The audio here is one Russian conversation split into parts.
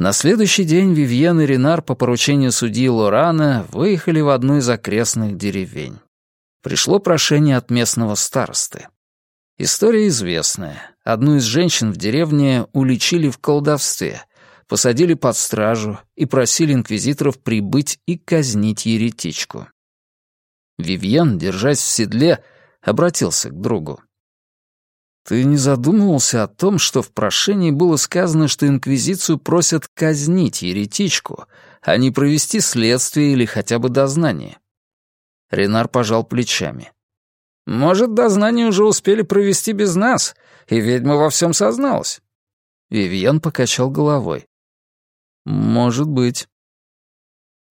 На следующий день Вивьен и Ренар по поручению судьи Лорана выехали в одну из окрестных деревень. Пришло прошение от местного старосты. История известная. Одну из женщин в деревне уличили в колдовстве, посадили под стражу и просили инквизиторов прибыть и казнить еретичку. Вивьен, держась в седле, обратился к другу. Ты не задумывался о том, что в прошении было сказано, что Инквизицию просят казнить еретичку, а не провести следствие или хотя бы дознание? Ренар пожал плечами. «Может, дознание уже успели провести без нас, и ведьма во всем созналась?» Вивьен покачал головой. «Может быть».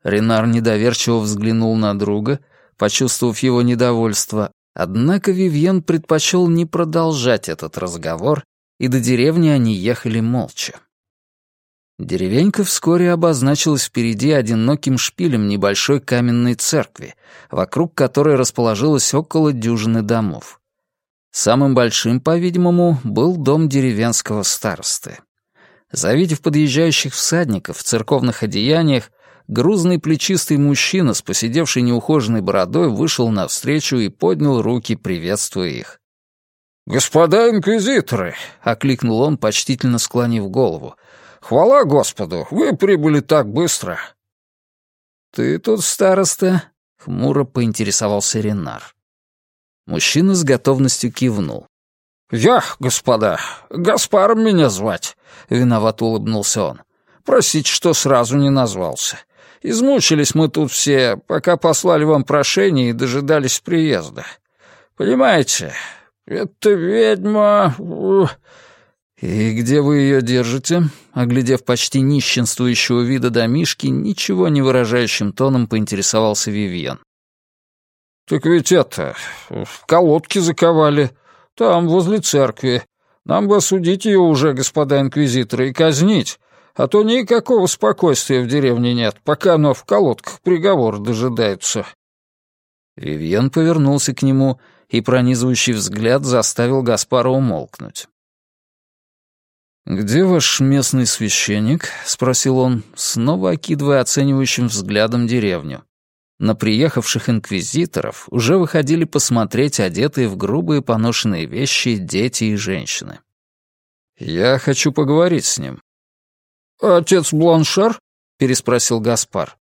Ренар недоверчиво взглянул на друга, почувствовав его недовольство, Однако Вивьен предпочел не продолжать этот разговор, и до деревни они ехали молча. Деревенька вскоре обозначилась впереди одиноким шпилем небольшой каменной церкви, вокруг которой расположилось около дюжины домов. Самым большим, по-видимому, был дом деревенского старосты. Завидев подъезжающих всадников в церковных одеяниях, грузный плечистый мужчина с посидевшей неухоженной бородой вышел навстречу и поднял руки, приветствуя их. «Господа инквизиторы!» — окликнул он, почтительно склонив голову. «Хвала Господу! Вы прибыли так быстро!» «Ты тут староста?» — хмуро поинтересовался Ренар. Мужчина с готовностью кивнул. «Я, господа, Гаспаром меня звать», — виноват улыбнулся он. «Простите, что сразу не назвался. Измучились мы тут все, пока послали вам прошение и дожидались приезда. Понимаете, эта ведьма...» «И где вы ее держите?» Оглядев почти нищенствующего вида домишки, ничего не выражающим тоном поинтересовался Вивьен. «Так ведь это... в колодке заковали. Там, возле церкви. Нам бы осудить ее уже, господа инквизиторы, и казнить. А то никакого спокойствия в деревне нет, пока оно в колодках приговор дожидается». Вивьен повернулся к нему, и пронизывающий взгляд заставил Гаспара умолкнуть. «Где ваш местный священник?» — спросил он, снова окидывая оценивающим взглядом деревню. На приехавших инквизиторов уже выходили посмотреть одетые в грубые поношенные вещи дети и женщины. «Я хочу поговорить с ним. «Отец Бланшар?» — переспросил Гаспар.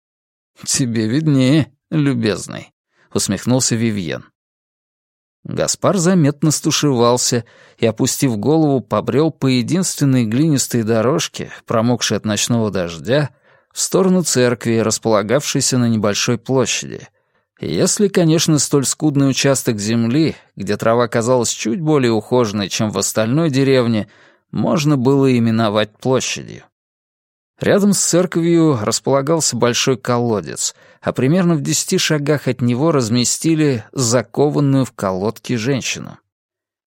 «Тебе виднее, любезный», — усмехнулся Вивьен. Гаспар заметно стушевался и, опустив голову, побрел по единственной глинистой дорожке, промокшей от ночного дождя, в сторону церкви, располагавшейся на небольшой площади. Если, конечно, столь скудный участок земли, где трава казалась чуть более ухоженной, чем в остальной деревне, можно было именовать площадью. Рядом с церковью располагался большой колодец, а примерно в десяти шагах от него разместили закованную в колодки женщину.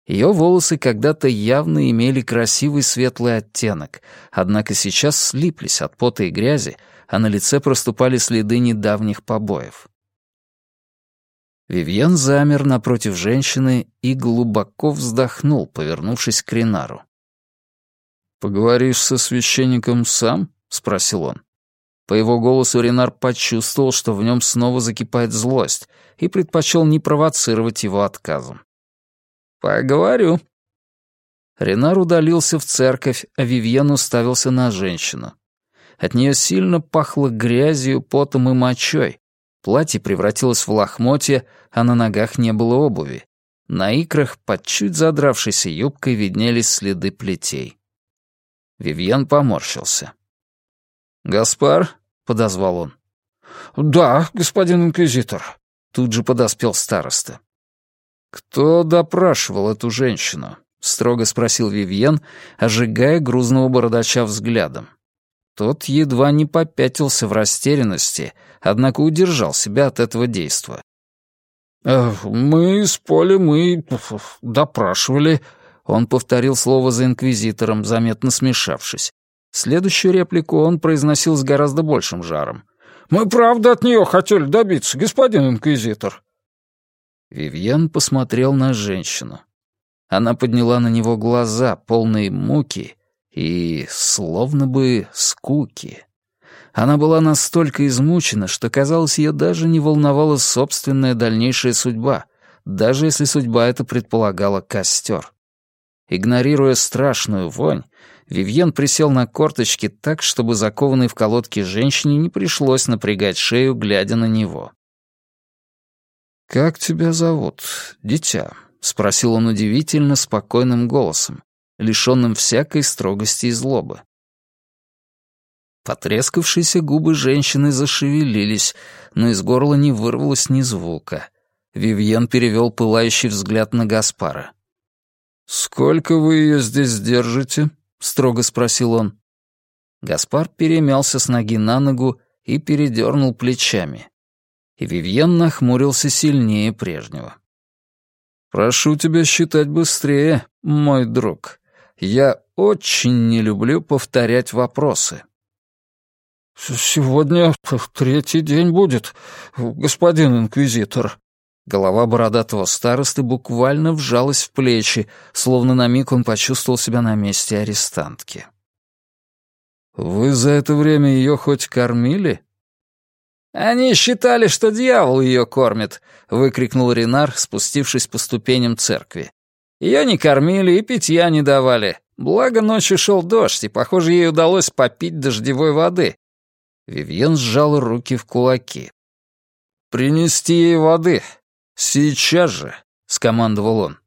Ее волосы когда-то явно имели красивый светлый оттенок, однако сейчас слиплись от пота и грязи, а на лице проступали следы недавних побоев. Вивьен замер напротив женщины и глубоко вздохнул, повернувшись к Ренару. «Поговоришь со священником сам?» — спросил он. По его голосу Ренар почувствовал, что в нем снова закипает злость, и предпочел не провоцировать его отказом. «Поговорю». Ренар удалился в церковь, а Вивьен уставился на женщину. От нее сильно пахло грязью, потом и мочой. Платье превратилось в лохмотье, а на ногах не было обуви. На икрах под чуть задравшейся юбкой виднелись следы плетей. Вивьен поморщился. «Гаспар?» — подозвал он. «Да, господин инквизитор», — тут же подоспел староста. «Кто допрашивал эту женщину?» — строго спросил Вивьен, ожигая грузного бородача взглядом. Тот едва не попятился в растерянности, однако удержал себя от этого действа. «Э, «Мы с Полем мы допрашивали», — он повторил слово за инквизитором, заметно смешавшись. Следующую реплику он произносил с гораздо большим жаром. «Мы правда от нее хотели добиться, господин инквизитор». Вивьен посмотрел на женщину. Она подняла на него глаза, полные муки, и словно бы скуки. Она была настолько измучена, что, казалось, ее даже не волновала собственная дальнейшая судьба, даже если судьба эта предполагала костер. Игнорируя страшную вонь, Вивьен присел на корточки так, чтобы закованной в колодки женщине не пришлось напрягать шею, глядя на него. «Как тебя зовут, дитя?» — спросил он удивительно спокойным голосом, лишенным всякой строгости и злобы. Потрескавшиеся губы женщины зашевелились, но из горла не вырвалось ни звука. Вивьен перевел пылающий взгляд на Гаспара. «Сколько вы ее здесь держите?» — строго спросил он. Гаспар перемялся с ноги на ногу и передернул плечами. И Вивьен нахмурился сильнее прежнего. «Прошу тебя считать быстрее, мой друг. Я очень не люблю повторять вопросы». «Сегодня третий день будет, господин инквизитор». Голова бородатого старосты буквально вжалась в плечи, словно на миг он почувствовал себя на месте арестантки. «Вы за это время ее хоть кормили?» «Они считали, что дьявол ее кормит», — выкрикнул Ренар, спустившись по ступеням церкви. Ее не кормили и питья не давали. Благо ночью шел дождь, и, похоже, ей удалось попить дождевой воды. Вивьен сжал руки в кулаки. «Принести ей воды. Сейчас же», — скомандовал он.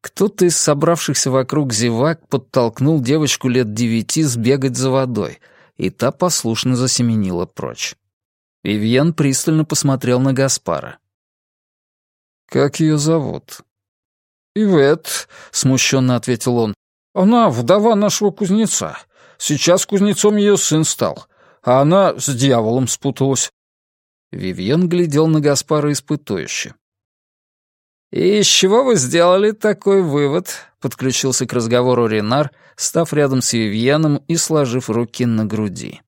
Кто-то из собравшихся вокруг зевак подтолкнул девочку лет девяти сбегать за водой, и та послушно засеменила прочь. Вивьен пристально посмотрел на Гаспара. «Как ее зовут?» «Ивет», — смущенно ответил он. «Она вдова нашего кузнеца. Сейчас кузнецом ее сын стал а она с дьяволом спуталась». Вивьен глядел на Гаспара испытующе. «И из чего вы сделали такой вывод?» — подключился к разговору Ренар, став рядом с Вивьеном и сложив руки на груди.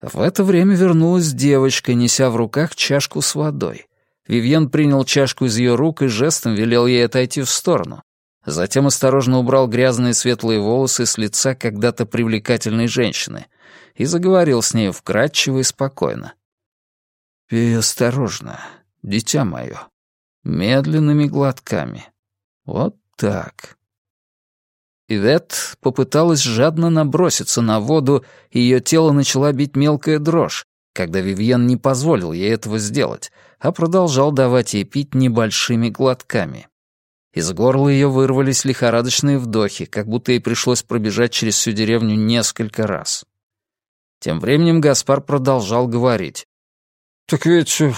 В это время вернулась девочка, неся в руках чашку с водой. Вивьен принял чашку из ее рук и жестом велел ей отойти в сторону. Затем осторожно убрал грязные светлые волосы с лица когда-то привлекательной женщины, и заговорил с ней вкрадчиво и спокойно. «Пей осторожно, дитя мое, медленными глотками. Вот так». Ивет попыталась жадно наброситься на воду, и ее тело начала бить мелкая дрожь, когда Вивьен не позволил ей этого сделать, а продолжал давать ей пить небольшими глотками. Из горла ее вырвались лихорадочные вдохи, как будто ей пришлось пробежать через всю деревню несколько раз. Тем временем Гаспар продолжал говорить. «Так ведь э,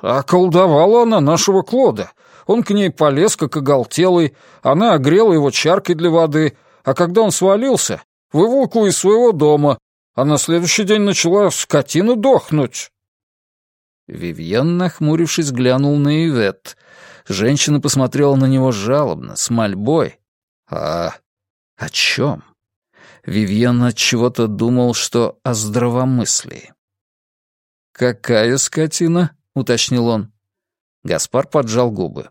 околдовала она нашего Клода. Он к ней полез, как оголтелый, она огрела его чаркой для воды, а когда он свалился, выволкла из своего дома, а на следующий день начала скотина дохнуть». Вивьен, нахмурившись, глянул на Ивет. Женщина посмотрела на него жалобно, с мольбой. «А о чем?» Вивьен от чего-то думал, что о здравомыслии. «Какая скотина?» — уточнил он. Гаспар поджал губы.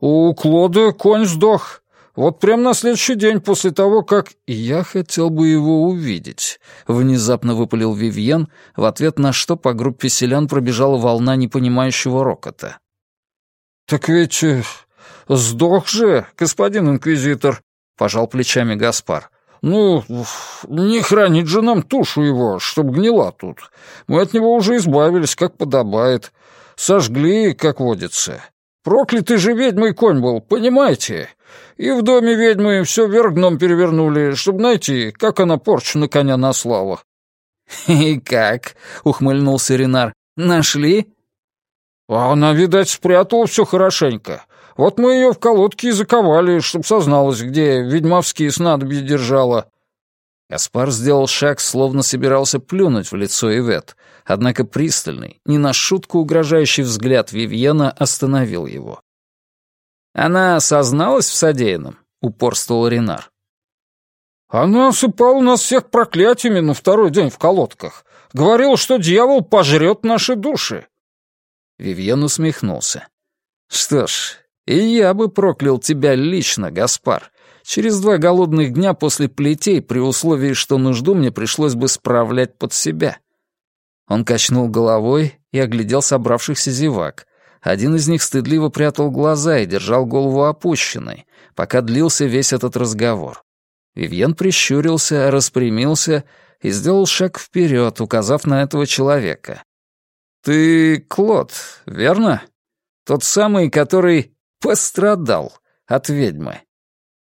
«У Клода конь сдох. Вот прямо на следующий день после того, как...» «Я хотел бы его увидеть», — внезапно выпалил Вивьен, в ответ на что по группе селян пробежала волна непонимающего рокота. «Так ведь э, сдох же, господин инквизитор», — пожал плечами Гаспар. «Ну, не хранить же нам тушу его, чтоб гнила тут. Мы от него уже избавились, как подобает. Сожгли, как водится. Проклятый же ведьмой конь был, понимаете? И в доме ведьмы все вверх дном перевернули, чтобы найти, как она порчу на коня наслала». «И как?» — ухмыльнулся Ренар. «Нашли?» «А она, видать, спрятала все хорошенько. Вот мы ее в колодке и заковали, чтоб созналась, где ведьмовские снадобья держала». Гаспар сделал шаг, словно собирался плюнуть в лицо Ивет, однако пристальный, не на шутку угрожающий взгляд Вивьена остановил его. «Она созналась в содеянном?» — упорствовал Ренар. «Она осыпала нас всех проклятиями на второй день в колодках. Говорила, что дьявол пожрет наши души». Вивьен усмехнулся. «Что ж, и я бы проклял тебя лично, Гаспар, Через два голодных дня после плетей, при условии, что нужду мне пришлось бы справлять под себя. Он качнул головой и оглядел собравшихся зевак. Один из них стыдливо прятал глаза и держал голову опущенной, пока длился весь этот разговор. Вивьен прищурился, распрямился и сделал шаг вперед, указав на этого человека. «Ты Клод, верно? Тот самый, который пострадал от ведьмы».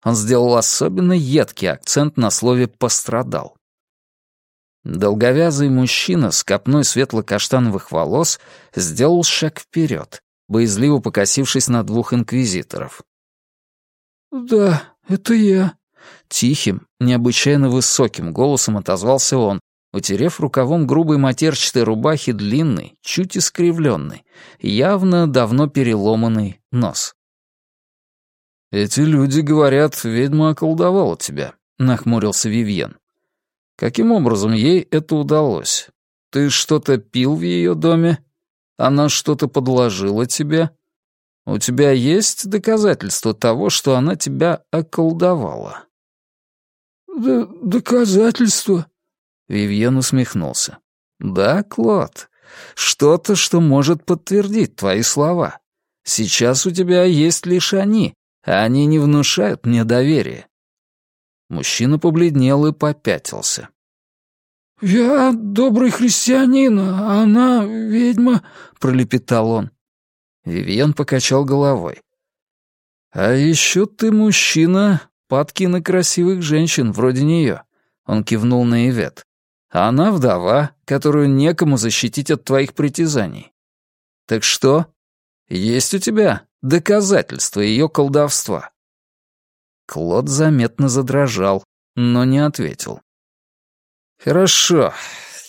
Он сделал особенно едкий акцент на слове «пострадал». Долговязый мужчина с копной светло-каштановых волос сделал шаг вперед, боязливо покосившись на двух инквизиторов. «Да, это я», — тихим, необычайно высоким голосом отозвался он, утерев рукавом грубой матерчатой рубахи длинный, чуть искривленный, явно давно переломанный нос. «Эти люди говорят, ведьма околдовала тебя», — нахмурился Вивьен. «Каким образом ей это удалось? Ты что-то пил в ее доме? Она что-то подложила тебе? У тебя есть доказательства того, что она тебя околдовала?» Д «Доказательства?» Вивьен усмехнулся. «Да, Клод, что-то, что может подтвердить твои слова. Сейчас у тебя есть лишь они, они не внушают мне доверия». Мужчина побледнел и попятился. «Я добрый христианин, а она ведьма», — пролепетал он. Вивьен покачал головой. «А еще ты мужчина, падки на красивых женщин, вроде нее», — он кивнул на Ивет. «А она вдова, которую некому защитить от твоих притязаний. Так что? Есть у тебя доказательства ее колдовства?» Клод заметно задрожал, но не ответил. «Хорошо,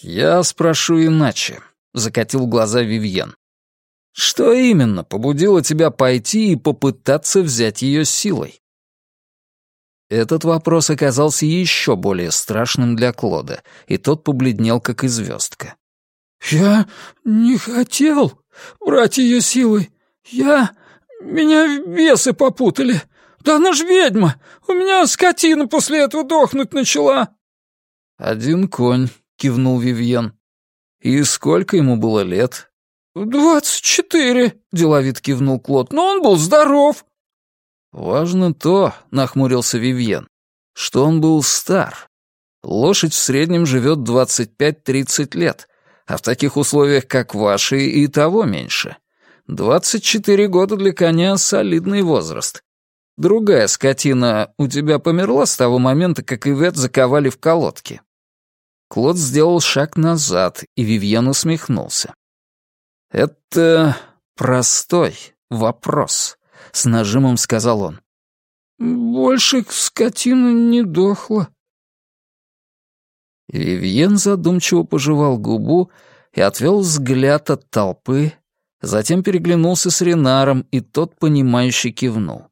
я спрошу иначе», — закатил глаза Вивьен. «Что именно побудило тебя пойти и попытаться взять ее силой?» Этот вопрос оказался еще более страшным для Клода, и тот побледнел, как и звездка. «Я не хотел брать ее силой. Я... Меня бесы попутали. «Да она ж ведьма! У меня скотина после этого дохнуть начала!» «Один конь», — кивнул Вивьен. «И сколько ему было лет?» «Двадцать четыре», — деловит кивнул Клод, — «но он был здоров». «Важно то», — нахмурился Вивьен, — «что он был стар. Лошадь в среднем живет двадцать пять-тридцать лет, а в таких условиях, как ваши, и того меньше. Двадцать четыре года для коня — солидный возраст. Другая скотина у тебя померла с того момента, как Ивет заковали в колодки?» Клод сделал шаг назад, и Вивьен усмехнулся. «Это простой вопрос», — с нажимом сказал он. «Больше скотина не дохла». Вивьен задумчиво пожевал губу и отвел взгляд от толпы, затем переглянулся с Ренаром, и тот, понимающе кивнул.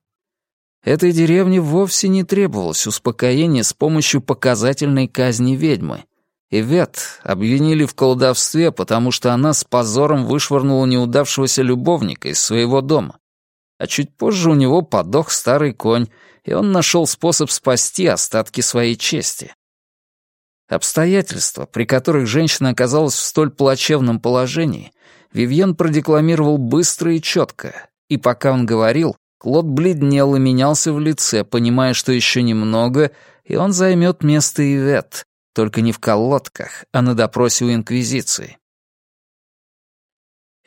Этой деревне вовсе не требовалось успокоение с помощью показательной казни ведьмы. Ивет обвинили в колдовстве, потому что она с позором вышвырнула неудавшегося любовника из своего дома. А чуть позже у него подох старый конь, и он нашел способ спасти остатки своей чести. Обстоятельства, при которых женщина оказалась в столь плачевном положении, Вивьен продекламировал быстро и четко, и пока он говорил, Клод бледнел и менялся в лице, понимая, что еще немного, и он займет место Ивет, только не в колодках, а на допросе у Инквизиции.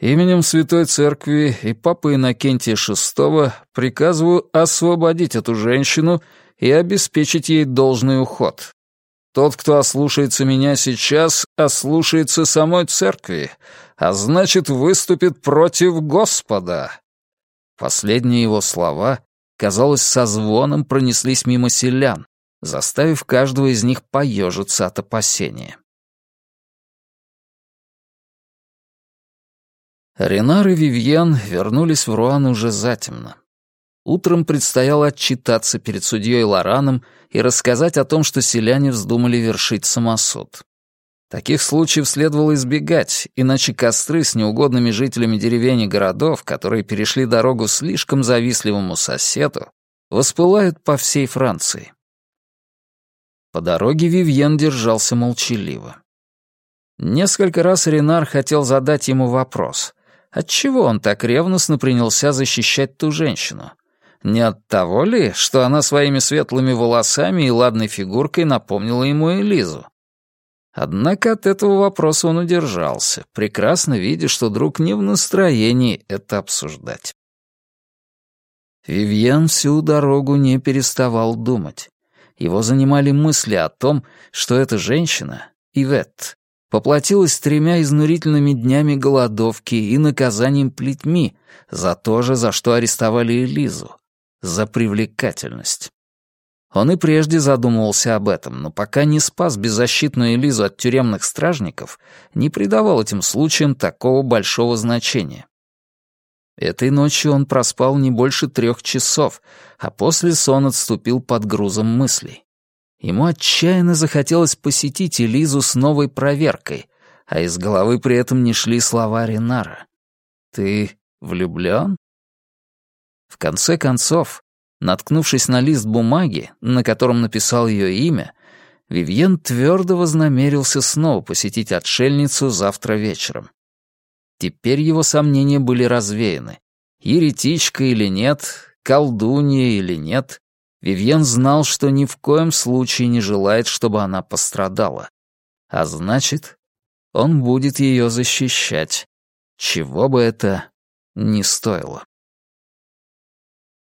Именем Святой Церкви и Папы Иннокентия VI приказываю освободить эту женщину и обеспечить ей должный уход. Тот, кто ослушается меня сейчас, ослушается самой Церкви, а значит, выступит против Господа. Последние его слова, казалось, со звоном пронеслись мимо селян, заставив каждого из них поежиться от опасения. Ренар и Вивьен вернулись в Руан уже затемно. Утром предстояло отчитаться перед судьей Лораном и рассказать о том, что селяне вздумали вершить самосуд. Таких случаев следовало избегать, иначе костры с неугодными жителями деревень и городов, которые перешли дорогу слишком завистливому соседу, воспылают по всей Франции. По дороге Вивьен держался молчаливо. Несколько раз Ренар хотел задать ему вопрос. Отчего он так ревностно принялся защищать ту женщину? Не от того ли, что она своими светлыми волосами и ладной фигуркой напомнила ему Элизу? Однако от этого вопроса он удержался, прекрасно видя, что друг не в настроении это обсуждать. Вивьен всю дорогу не переставал думать. Его занимали мысли о том, что эта женщина, Ивет, поплатилась тремя изнурительными днями голодовки и наказанием плетьми за то же, за что арестовали Элизу, за привлекательность. Он и прежде задумывался об этом, но пока не спас беззащитную Элизу от тюремных стражников, не придавал этим случаям такого большого значения. Этой ночью он проспал не больше трех часов, а после сон отступил под грузом мыслей. Ему отчаянно захотелось посетить Элизу с новой проверкой, а из головы при этом не шли слова Ренара. «Ты влюблён?» В конце концов, наткнувшись на лист бумаги, на котором написал её имя, Вивьен твердо вознамерился снова посетить отшельницу завтра вечером. Теперь его сомнения были развеяны. Еретичка или нет, колдунья или нет, Вивьен знал, что ни в коем случае не желает, чтобы она пострадала. А значит, он будет ее защищать, чего бы это ни стоило.